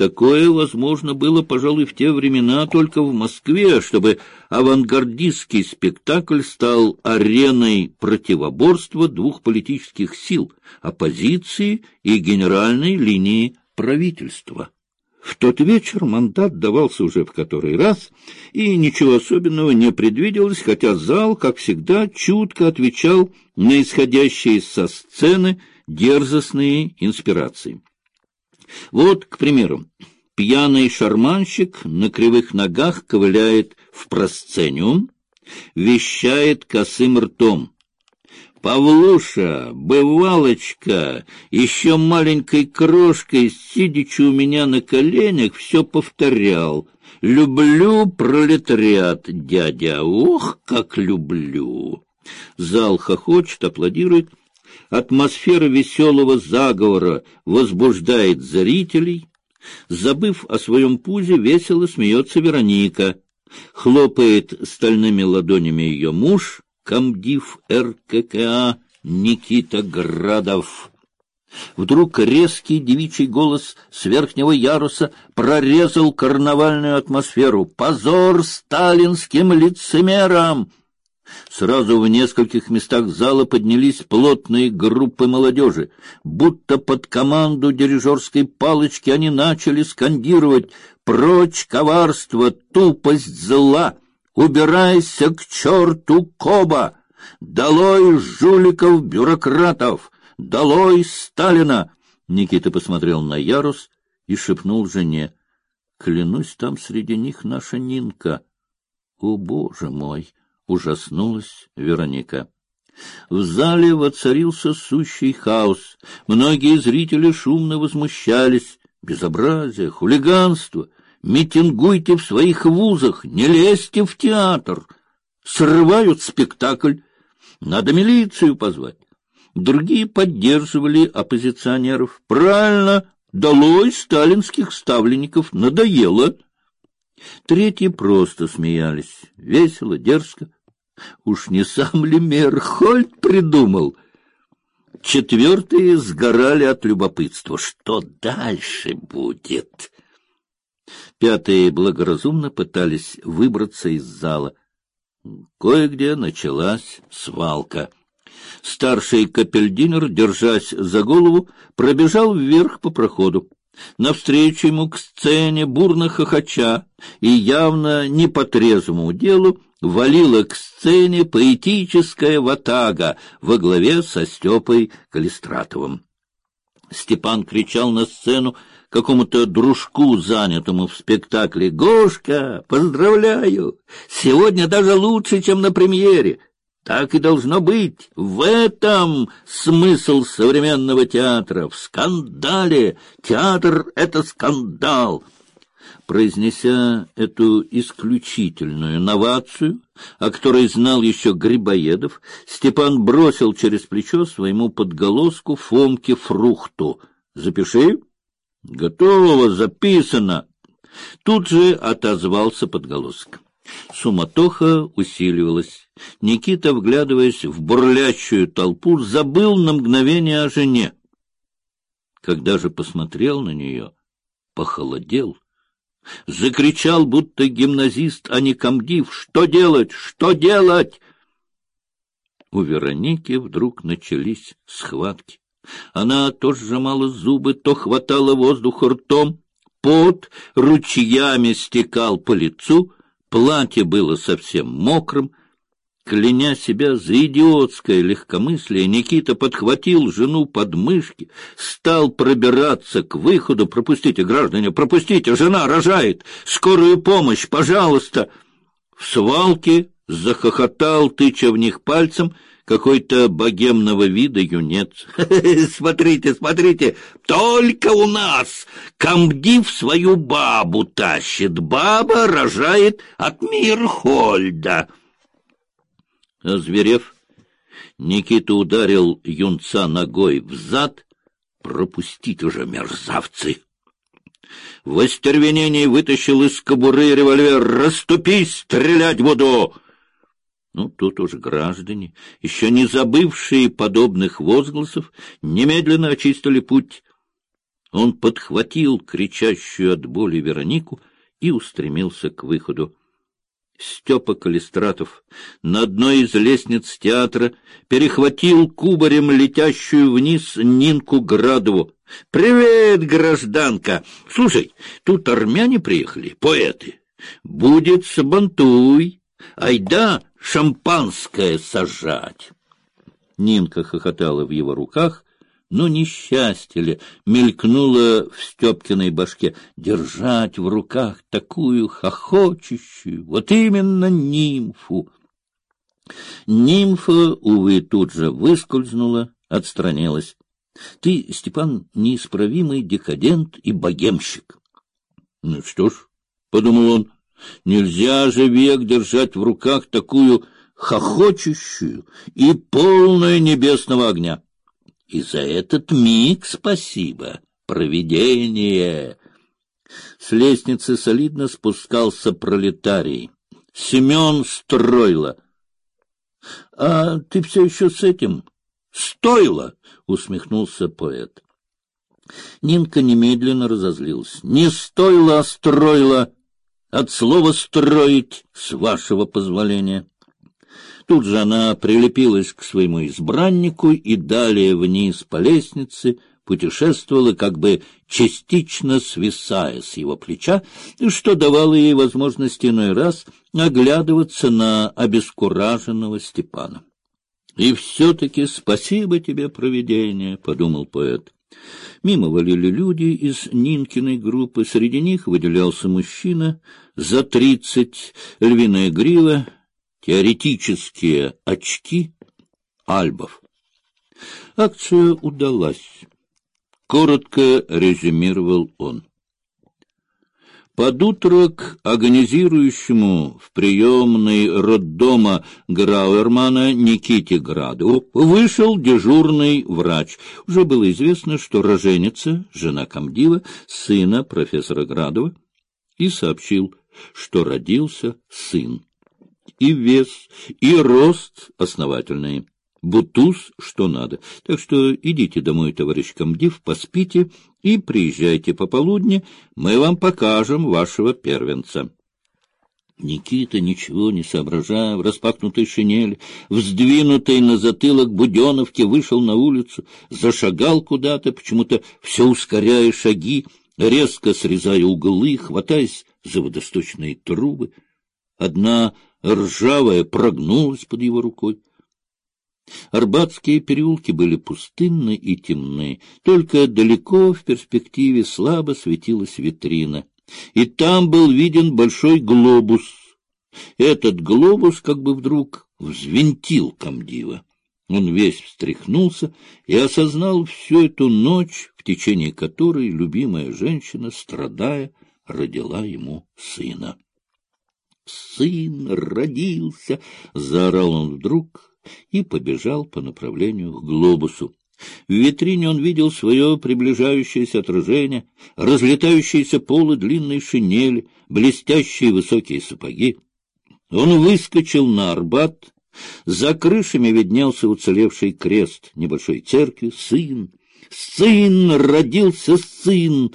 Такое возможно было, пожалуй, в те времена только в Москве, чтобы авангардистский спектакль стал ареной противоборства двух политических сил — оппозиции и генеральной линии правительства. В тот вечер мандат давался уже в который раз, и ничего особенного не предвиделось, хотя зал, как всегда, чутко отвечал на исходящие со сцены дерзостные инспирации. Вот, к примеру, пьяный шарманщик на кривых ногах ковыляет в просцениум, вещает косым ртом. Павлуша, бывалочка, еще маленькой крошкой, сидячи у меня на коленях, все повторял. «Люблю пролетариат, дядя, ох, как люблю!» Зал хохочет, аплодирует. Атмосфера веселого заговора возбуждает зрителей. Забыв о своем пузе, весело смеется Вероника. Хлопает стальными ладонями ее муж, комдив РККА Никита Градов. Вдруг резкий девичий голос с верхнего яруса прорезал карнавальную атмосферу. «Позор сталинским лицемерам!» Сразу в нескольких местах зала поднялись плотные группы молодежи. Будто под команду дирижерской палочки они начали скандировать «Прочь коварство, тупость зла! Убирайся к черту Коба! Долой жуликов-бюрократов! Долой Сталина!» Никита посмотрел на ярус и шепнул жене. «Клянусь, там среди них наша Нинка. О, Боже мой!» Ужаснулась Вероника. В зале воцарился сущий хаос. Многие зрители шумно возмущались. Безобразие, хулиганство. Митингуйте в своих вузах, не лезьте в театр. Срывают спектакль. Надо милицию позвать. Другие поддерживали оппозиционеров. Правильно, долой сталинских ставленников, надоело. Третьи просто смеялись, весело, дерзко. Уж не сам ли Мерхольд придумал? Четвертые сгорали от любопытства. Что дальше будет? Пятые благоразумно пытались выбраться из зала. Кое-где началась свалка. Старший капельдинер, держась за голову, пробежал вверх по проходу. Навстречу ему к сцене, бурно хохоча и явно не по трезвому делу, валила к сцене поэтическая ватага во главе со Степой Калистратовым. Степан кричал на сцену какому-то дружку, занятому в спектакле. «Гошка, поздравляю! Сегодня даже лучше, чем на премьере!» Так и должно быть. В этом смысл современного театра. В скандале. Театр — это скандал. Произнеся эту исключительную новацию, о которой знал еще Грибоедов, Степан бросил через плечо своему подголоску Фомке Фрухту. «Запиши». «Готово, записано». Тут же отозвался подголосок. Суматоха усиливалась. Никита, вглядываясь в бурлящую толпу, забыл на мгновение о жене. Когда же посмотрел на нее, похолодел. Закричал, будто гимназист, а не комдив. «Что делать? Что делать?» У Вероники вдруг начались схватки. Она то сжимала зубы, то хватала воздух ртом. Пот ручьями стекал по лицу, платье было совсем мокрым, Кляня себя за идиотское легкомыслие, Никита подхватил жену под мышки, стал пробираться к выходу. «Пропустите, граждане, пропустите! Жена рожает! Скорую помощь, пожалуйста!» В свалке захохотал, тыча в них пальцем, какой-то богемного вида юнец. «Смотрите, смотрите! Только у нас! Комдив свою бабу тащит! Баба рожает от Мирхольда!» Озверев, Никита ударил юнца ногой в зад. «Пропустить уже, мерзавцы!» В остервенении вытащил из кобуры револьвер. «Раступись, стрелять буду!» Ну, тут уже граждане, еще не забывшие подобных возгласов, немедленно очистили путь. Он подхватил кричащую от боли Веронику и устремился к выходу. Степа Калистратов на одной из лестниц театра перехватил кубарем летящую вниз Нинку Градову. — Привет, гражданка! Слушай, тут армяне приехали, поэты. Будет сабантуй, айда шампанское сажать. Нинка хохотала в его руках, но несчастье ли мелькнуло в Степкиной башке держать в руках такую хохочущую, вот именно нимфу. Нимфа, увы, тут же выскользнула, отстранилась. Ты, Степан, неисправимый декадент и богемщик. Ну что ж, — подумал он, — нельзя же век держать в руках такую хохочущую и полную небесного огня. И за этот миг спасибо, провидение. С лестницы солидно спускался пролетарий. Семен Стройло. — А ты все еще с этим? — Стойло! — усмехнулся поэт. Нинка немедленно разозлилась. — Не стоило, а строила. От слова «строить» с вашего позволения. Тут же она прилепилась к своему избраннику и далее вниз по лестнице путешествовала, как бы частично свисая с его плеча, что давало ей возможность иной раз оглядываться на обескураженного Степана. «И все-таки спасибо тебе, провидение», — подумал поэт. Мимо валили люди из Нинкиной группы, среди них выделялся мужчина за тридцать, львиная грива, Теоретические очки Альбов. Акция удалась. Коротко резюмировал он. Под утро к агонизирующему в приемной роддома Грауэрмана Никите Граду вышел дежурный врач. Уже было известно, что роженица, жена комдива, сына профессора Градова, и сообщил, что родился сын и вес, и рост основательные. Бутуз что надо. Так что идите домой, товарищ комдив, поспите и приезжайте пополудни, мы вам покажем вашего первенца. Никита, ничего не соображая, в распахнутой шинели, вздвинутой на затылок буденовки, вышел на улицу, зашагал куда-то, почему-то все ускоряя шаги, резко срезая углы, хватаясь за водосточные трубы. Одна ржавая прогнулась под его рукой. Арбатские переулки были пустынны и темны, только далеко в перспективе слабо светилась витрина, и там был виден большой глобус. Этот глобус как бы вдруг взвинтил комдива. Он весь встряхнулся и осознал всю эту ночь, в течение которой любимая женщина, страдая, родила ему сына сын родился! — заорал он вдруг и побежал по направлению к глобусу. В витрине он видел свое приближающееся отражение, разлетающиеся полы длинной шинели, блестящие высокие сапоги. Он выскочил на Арбат. За крышами виднелся уцелевший крест небольшой церкви. Сын! Сын! Родился сын!